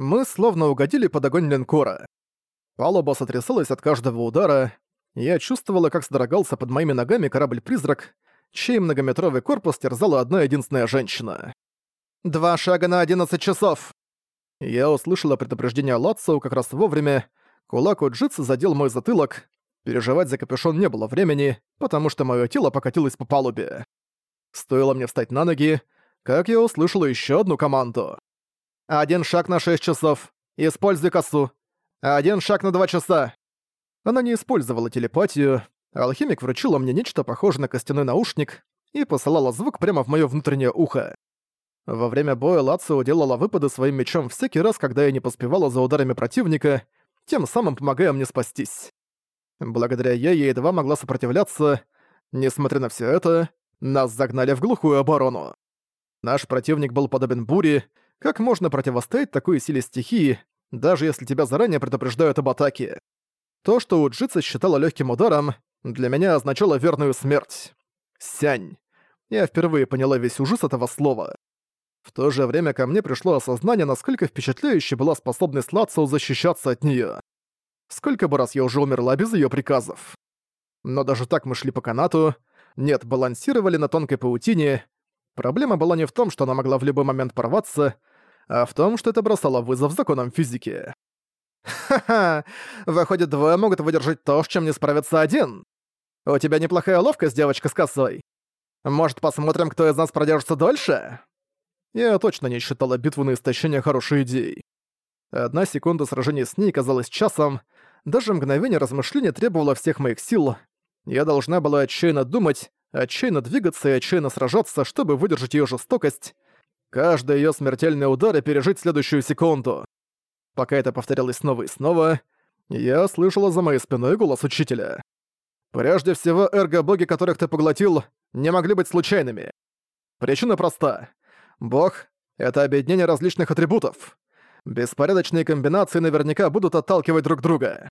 Мы словно угодили под огонь линкора. Палуба сотрясалась от каждого удара. Я чувствовала, как содрогался под моими ногами корабль-призрак, чей многометровый корпус терзала одна единственная женщина. «Два шага на одиннадцать часов!» Я услышала предупреждение Латсоу как раз вовремя. Кулак Уджитsu задел мой затылок. Переживать за капюшон не было времени, потому что мое тело покатилось по палубе. Стоило мне встать на ноги, как я услышала еще одну команду. «Один шаг на шесть часов. Используй косу. Один шаг на два часа». Она не использовала телепатию, алхимик вручила мне нечто похожее на костяной наушник и посылала звук прямо в моё внутреннее ухо. Во время боя Лацио делала выпады своим мечом всякий раз, когда я не поспевала за ударами противника, тем самым помогая мне спастись. Благодаря ей я едва могла сопротивляться. Несмотря на все это, нас загнали в глухую оборону. Наш противник был подобен буре. Как можно противостоять такой силе стихии, даже если тебя заранее предупреждают об атаке? То, что Уджица считала легким ударом, для меня означало верную смерть. Сянь. Я впервые поняла весь ужас этого слова. В то же время ко мне пришло осознание, насколько впечатляюще была способность Лацио защищаться от неё. Сколько бы раз я уже умерла без её приказов. Но даже так мы шли по канату, нет, балансировали на тонкой паутине. Проблема была не в том, что она могла в любой момент порваться, а в том, что это бросало вызов законам физики. «Ха-ха! Выходит, двое могут выдержать то, с чем не справится один. У тебя неплохая ловкость, девочка с косой. Может, посмотрим, кто из нас продержится дольше?» Я точно не считала битву на истощение хорошей идеей. Одна секунда сражения с ней казалась часом, даже мгновение размышления требовало всех моих сил. Я должна была отчаянно думать, отчаянно двигаться и отчаянно сражаться, чтобы выдержать ее жестокость, каждый ее смертельный удар и пережить следующую секунду. Пока это повторялось снова и снова, я слышала за моей спиной голос учителя. «Прежде всего, эрго-боги, которых ты поглотил, не могли быть случайными. Причина проста. Бог — это объединение различных атрибутов. Беспорядочные комбинации наверняка будут отталкивать друг друга.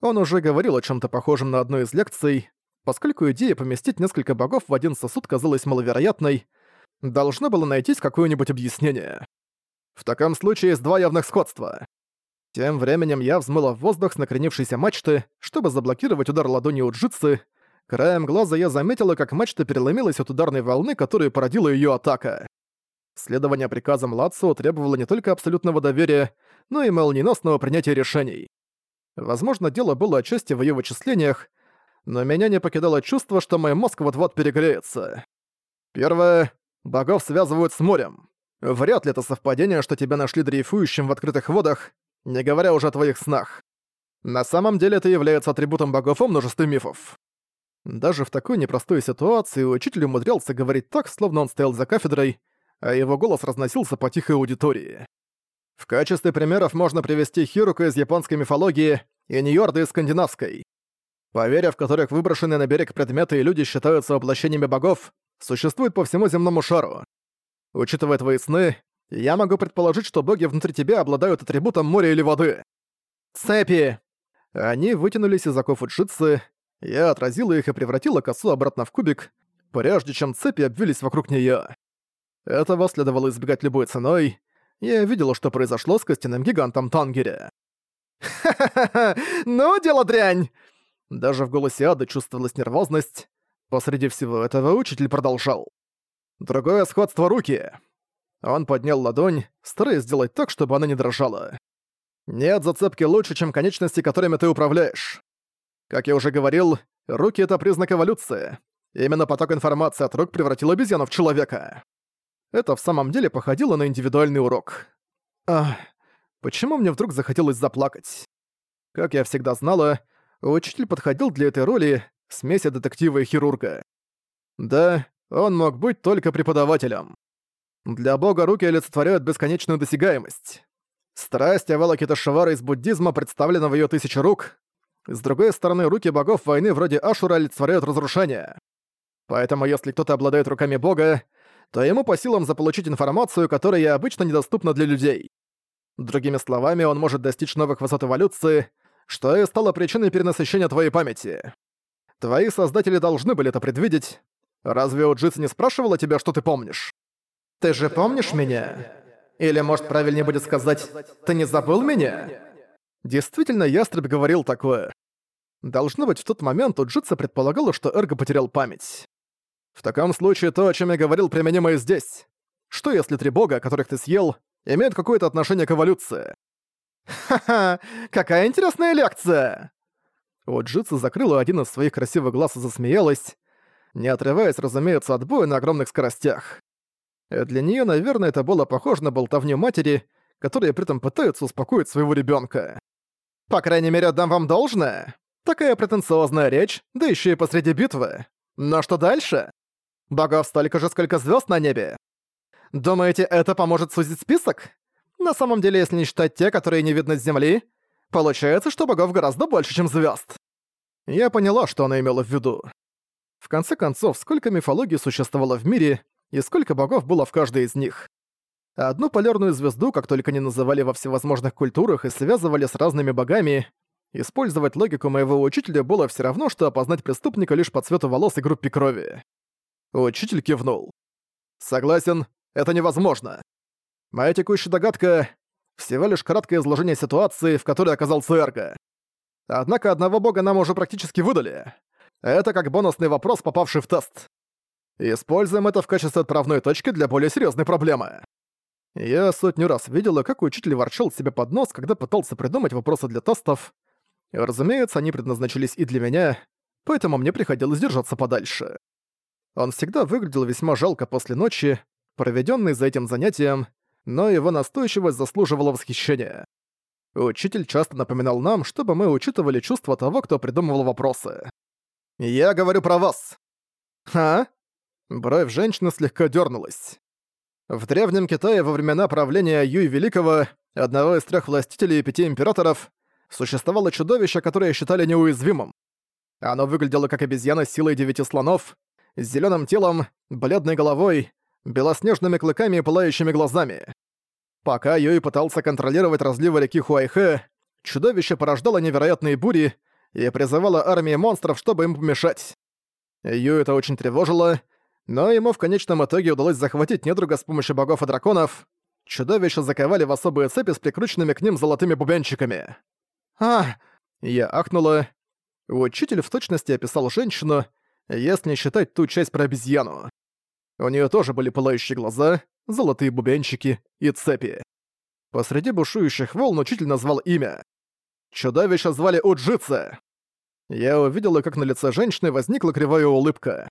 Он уже говорил о чем то похожем на одной из лекций. Поскольку идея поместить несколько богов в один сосуд казалась маловероятной, должно было найтись какое-нибудь объяснение. В таком случае есть два явных сходства. Тем временем я взмыла в воздух с накренившейся мачты, чтобы заблокировать удар ладони у джитсы. Краем глаза я заметила, как мачта переломилась от ударной волны, которую породила ее атака. Следование приказам Лацио требовало не только абсолютного доверия, но и молниеносного принятия решений. Возможно, дело было отчасти в ее вычислениях, но меня не покидало чувство, что мой мозг вот-вот перегреется. Первое. Богов связывают с морем. Вряд ли это совпадение, что тебя нашли дрейфующим в открытых водах, не говоря уже о твоих снах. На самом деле это является атрибутом богов о множестве мифов. Даже в такой непростой ситуации учитель умудрялся говорить так, словно он стоял за кафедрой, а его голос разносился по тихой аудитории. В качестве примеров можно привести Хирука из японской мифологии и Ньорда из скандинавской. Поверья, в которых выброшенные на берег предметы и люди считаются воплощениями богов, существуют по всему земному шару. Учитывая твои сны, я могу предположить, что боги внутри тебя обладают атрибутом моря или воды. Цепи! Они вытянулись из оков Уджитсы, я отразила их и превратила косу обратно в кубик, прежде чем цепи обвились вокруг неё. Этого следовало избегать любой ценой. Я видела, что произошло с костяным гигантом Тангере. «Ха-ха-ха! Ну, дело дрянь!» Даже в голосе Ады чувствовалась нервозность. Посреди всего этого учитель продолжал. «Другое сходство руки!» Он поднял ладонь, стараясь сделать так, чтобы она не дрожала. «Нет зацепки лучше, чем конечности, которыми ты управляешь. Как я уже говорил, руки — это признак эволюции. Именно поток информации от рук превратил обезьяну в человека. Это в самом деле походило на индивидуальный урок. Ах, почему мне вдруг захотелось заплакать? Как я всегда знала, учитель подходил для этой роли смеси детектива и хирурга. Да, он мог быть только преподавателем. Для бога руки олицетворяют бесконечную досягаемость. Страсть Авалакиташвара из буддизма представлена в её тысячи рук. С другой стороны, руки богов войны вроде Ашура олицетворяют разрушение. Поэтому если кто-то обладает руками бога, то ему по силам заполучить информацию, которая обычно недоступна для людей. Другими словами, он может достичь новых высот эволюции, что и стало причиной перенасыщения твоей памяти. Твои создатели должны были это предвидеть. Разве Уджиц не спрашивала тебя, что ты помнишь? Ты же помнишь меня? Или, может, правильнее будет сказать «Ты не забыл меня?» Действительно, Ястреб говорил такое. Должно быть, в тот момент у Джитса предполагало, что Эрго потерял память. В таком случае то, о чем я говорил, применимо и здесь. Что если три бога, которых ты съел, имеют какое-то отношение к эволюции? Ха-ха, какая интересная лекция! У Джитса закрыла один из своих красивых глаз и засмеялась, не отрываясь, разумеется, от боя на огромных скоростях. Для нее, наверное, это было похоже на болтовню матери, которая при этом пытается успокоить своего ребенка. По крайней мере, отдам вам должное. Такая претенциозная речь, да еще и посреди битвы. Но что дальше? Богов столько же, сколько звезд на небе. Думаете, это поможет сузить список? На самом деле, если не считать те, которые не видны с Земли, получается, что богов гораздо больше, чем звезд. Я поняла, что она имела в виду. В конце концов, сколько мифологий существовало в мире, и сколько богов было в каждой из них. Одну полярную звезду, как только не называли во всевозможных культурах и связывали с разными богами, использовать логику моего учителя было все равно, что опознать преступника лишь по цвету волос и группе крови. Учитель кивнул. «Согласен, это невозможно. Моя текущая догадка — всего лишь краткое изложение ситуации, в которой оказался Эрго. Однако одного бога нам уже практически выдали. Это как бонусный вопрос, попавший в тест. Используем это в качестве отправной точки для более серьезной проблемы. Я сотню раз видела, как учитель ворчал себе под нос, когда пытался придумать вопросы для тестов. Разумеется, они предназначились и для меня, поэтому мне приходилось держаться подальше. Он всегда выглядел весьма жалко после ночи, проведенной за этим занятием, но его настойчивость заслуживала восхищения. Учитель часто напоминал нам, чтобы мы учитывали чувства того, кто придумывал вопросы. «Я говорю про вас!» «А?» Бровь женщины слегка дернулась. В Древнем Китае во времена правления Юй Великого, одного из трех властителей и пяти императоров, существовало чудовище, которое считали неуязвимым. Оно выглядело как обезьяна с силой девяти слонов, с зеленым телом, бледной головой, белоснежными клыками и пылающими глазами. Пока Юй пытался контролировать разливы реки Хуайхэ, чудовище порождало невероятные бури и призывало армии монстров, чтобы им помешать. Юй это очень тревожило, но ему в конечном итоге удалось захватить недруга с помощью богов и драконов. Чудовища заковали в особые цепи с прикрученными к ним золотыми бубенчиками. «А!» Я ахнула. Учитель в точности описал женщину, если не считать ту часть про обезьяну. У нее тоже были пылающие глаза, золотые бубенчики и цепи. Посреди бушующих волн учитель назвал имя. Чудовище звали Уджица. Я увидела, как на лице женщины возникла кривая улыбка.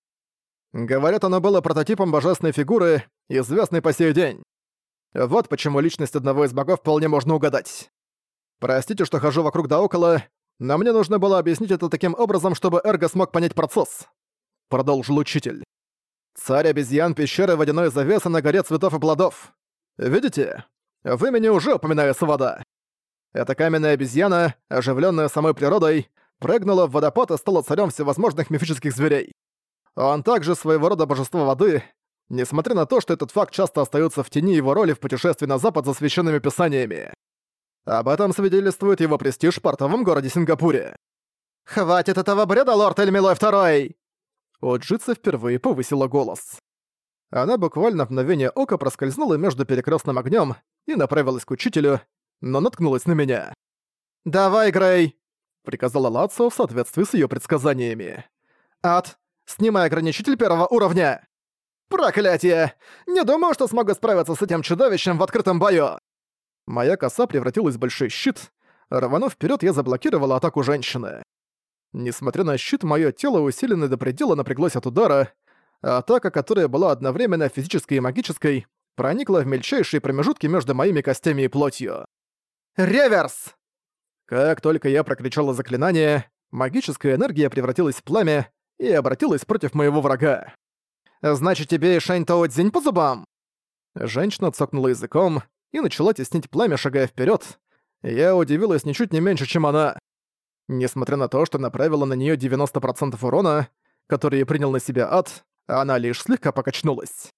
Говорят, оно было прототипом божественной фигуры, известной по сей день. Вот почему личность одного из богов вполне можно угадать. Простите, что хожу вокруг да около, но мне нужно было объяснить это таким образом, чтобы Эрго смог понять процесс. Продолжил учитель. Царь обезьян пещеры водяной завесы на горе цветов и плодов. Видите? В имени уже упоминается вода. Эта каменная обезьяна, оживленная самой природой, прыгнула в водопад и стала царем всевозможных мифических зверей. Он также своего рода божество воды, несмотря на то, что этот факт часто остается в тени его роли в путешествии на запад за священными писаниями. Об этом свидетельствует его престиж в портовом городе Сингапуре. «Хватит этого бреда, лорд Эльмилой Второй!» Оджица впервые повысила голос. Она буквально в мгновение ока проскользнула между перекрестным огнем и направилась к учителю, но наткнулась на меня. «Давай, Грей!» — приказала Лацо в соответствии с ее предсказаниями. «Ад, Снимай ограничитель первого уровня!» «Проклятие! Не думаю, что смогу справиться с этим чудовищем в открытом бою!» Моя коса превратилась в большой щит. Рванув вперед, я заблокировала атаку женщины. Несмотря на щит, мое тело, усиленное до предела, напряглось от удара. Атака, которая была одновременно физической и магической, проникла в мельчайшие промежутки между моими костями и плотью. «Реверс!» Как только я прокричала заклинание, магическая энергия превратилась в пламя, и обратилась против моего врага. «Значит, тебе и Шань Тао по зубам?» Женщина цокнула языком и начала теснить пламя, шагая вперед. Я удивилась ничуть не меньше, чем она. Несмотря на то, что направила на нее 90% урона, который принял на себя ад, она лишь слегка покачнулась.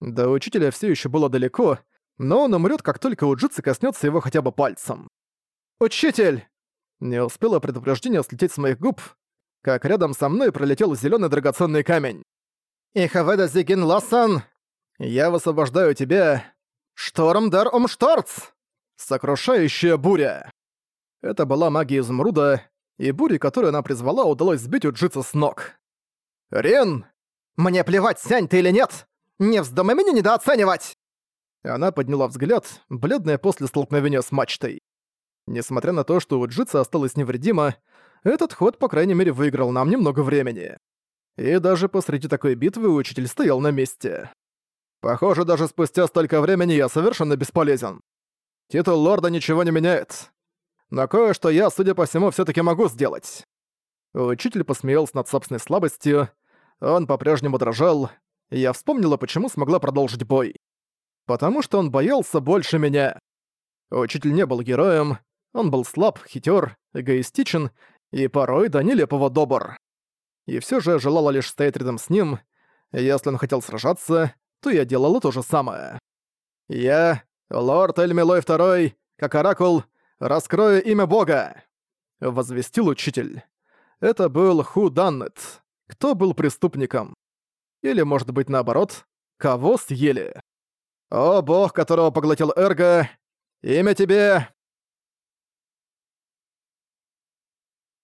До учителя все еще было далеко, но он умрет, как только Уджитsu коснется его хотя бы пальцем. «Учитель!» Не успело предупреждение слететь с моих губ, как рядом со мной пролетел зеленый драгоценный камень. «Ихаведа Зигин Лассан, я высвобождаю тебя. «Шторм дер умшторц!» «Сокрушающая буря!» Это была магия изумруда, и бури, которую она призвала, удалось сбить у Джица с ног. «Рен! Мне плевать, сянь ты или нет! Не вздумай меня недооценивать!» Она подняла взгляд, бледная после столкновения с мачтой. Несмотря на то, что у Джица осталось невредимо, этот ход, по крайней мере, выиграл нам немного времени. И даже посреди такой битвы учитель стоял на месте. Похоже, даже спустя столько времени я совершенно бесполезен. Титул лорда ничего не меняет. Но кое-что я, судя по всему, все таки могу сделать. Учитель посмеялся над собственной слабостью. Он по-прежнему дрожал. Я вспомнила, почему смогла продолжить бой. Потому что он боялся больше меня. Учитель не был героем. Он был слаб, хитер, эгоистичен и порой до нелепого добр. И все же желала лишь стоять рядом с ним. Если он хотел сражаться, то я делала то же самое. Я, лорд Эльмилой II, как оракул, раскрою имя Бога!» — возвестил учитель. Это был Ху Даннет. Кто был преступником? Или, может быть, наоборот, кого съели? «О бог, которого поглотил Эрго, имя тебе